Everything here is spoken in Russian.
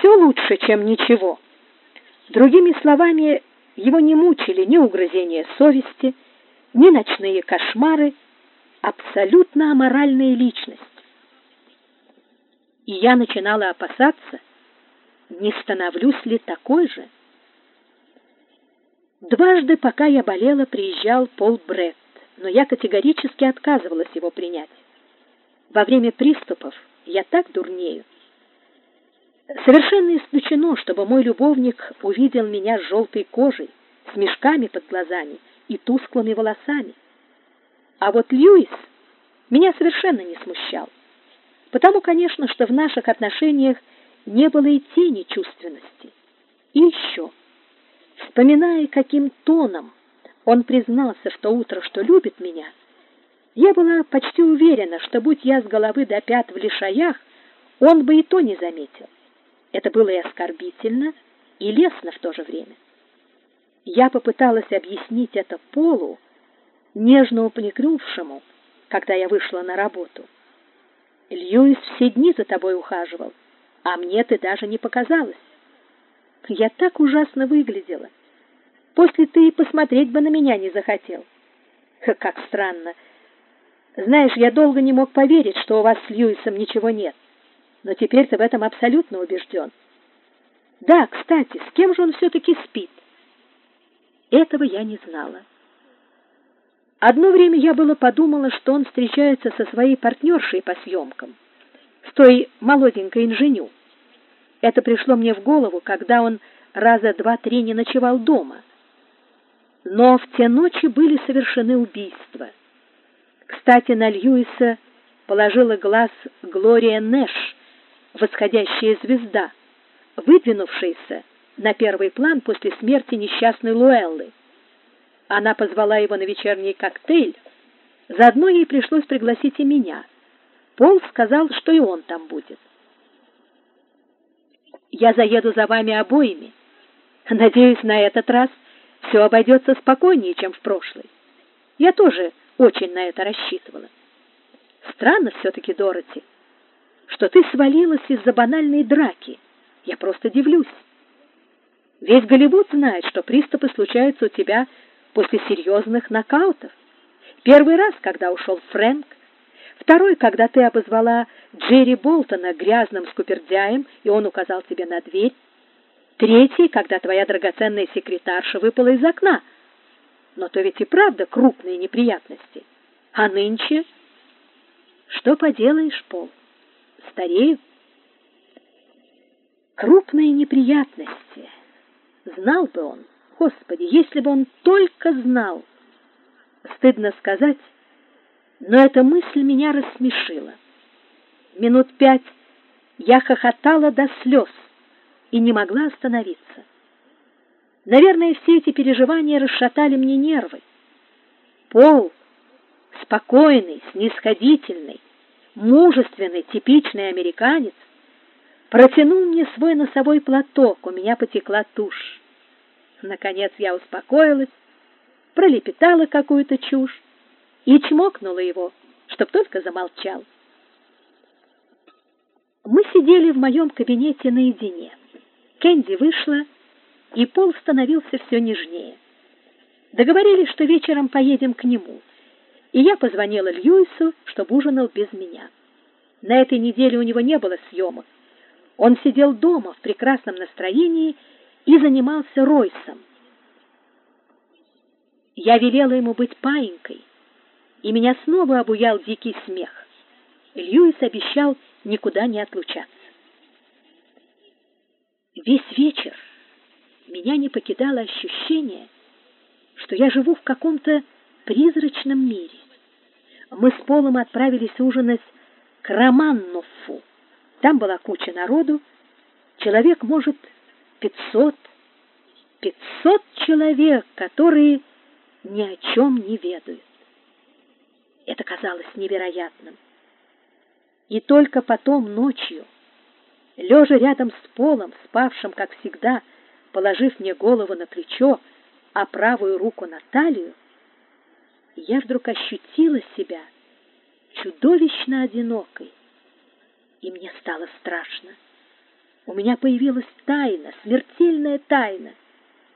все лучше, чем ничего. Другими словами, его не мучили ни угрызения совести, ни ночные кошмары, абсолютно аморальная личность. И я начинала опасаться, не становлюсь ли такой же. Дважды, пока я болела, приезжал Пол Бретт, но я категорически отказывалась его принять. Во время приступов я так дурнею. Совершенно исключено, чтобы мой любовник увидел меня с желтой кожей, с мешками под глазами и тусклыми волосами. А вот Льюис меня совершенно не смущал. Потому, конечно, что в наших отношениях не было и тени чувственности. И еще, вспоминая, каким тоном он признался в то утро, что любит меня, я была почти уверена, что, будь я с головы до пят в лишаях, он бы и то не заметил. Это было и оскорбительно, и лестно в то же время. Я попыталась объяснить это Полу, нежно упрекнувшему, когда я вышла на работу. Льюис все дни за тобой ухаживал, а мне ты даже не показалась. Я так ужасно выглядела. После ты и посмотреть бы на меня не захотел. Как странно. Знаешь, я долго не мог поверить, что у вас с Льюисом ничего нет но теперь ты в этом абсолютно убежден. Да, кстати, с кем же он все-таки спит? Этого я не знала. Одно время я было подумала, что он встречается со своей партнершей по съемкам, с той молоденькой инженю. Это пришло мне в голову, когда он раза два-три не ночевал дома. Но в те ночи были совершены убийства. Кстати, на Льюиса положила глаз Глория Нэш, восходящая звезда, выдвинувшаяся на первый план после смерти несчастной Луэллы. Она позвала его на вечерний коктейль. Заодно ей пришлось пригласить и меня. Пол сказал, что и он там будет. Я заеду за вами обоими. Надеюсь, на этот раз все обойдется спокойнее, чем в прошлый. Я тоже очень на это рассчитывала. Странно все-таки, Дороти что ты свалилась из-за банальной драки. Я просто дивлюсь. Весь Голливуд знает, что приступы случаются у тебя после серьезных нокаутов. Первый раз, когда ушел Фрэнк, второй, когда ты обозвала Джерри Болтона грязным скупердяем, и он указал тебе на дверь, третий, когда твоя драгоценная секретарша выпала из окна. Но то ведь и правда крупные неприятности. А нынче... Что поделаешь, Пол? Старею. Крупные неприятности. Знал бы он, Господи, если бы он только знал. Стыдно сказать, но эта мысль меня рассмешила. Минут пять я хохотала до слез и не могла остановиться. Наверное, все эти переживания расшатали мне нервы. Пол, спокойный, снисходительный, мужественный, типичный американец, протянул мне свой носовой платок, у меня потекла тушь. Наконец я успокоилась, пролепетала какую-то чушь и чмокнула его, чтоб только замолчал. Мы сидели в моем кабинете наедине. Кэнди вышла, и Пол становился все нежнее. Договорились, что вечером поедем к нему и я позвонила Льюису, чтобы ужинал без меня. На этой неделе у него не было съемок. Он сидел дома в прекрасном настроении и занимался Ройсом. Я велела ему быть паинькой, и меня снова обуял дикий смех. Льюис обещал никуда не отлучаться. Весь вечер меня не покидало ощущение, что я живу в каком-то призрачном мире. Мы с Полом отправились ужинать к Романнофу. Там была куча народу, человек, может, пятьсот. Пятьсот человек, которые ни о чем не ведают. Это казалось невероятным. И только потом ночью, лежа рядом с Полом, спавшим, как всегда, положив мне голову на плечо, а правую руку на талию, я вдруг ощутила себя чудовищно одинокой, и мне стало страшно. У меня появилась тайна, смертельная тайна.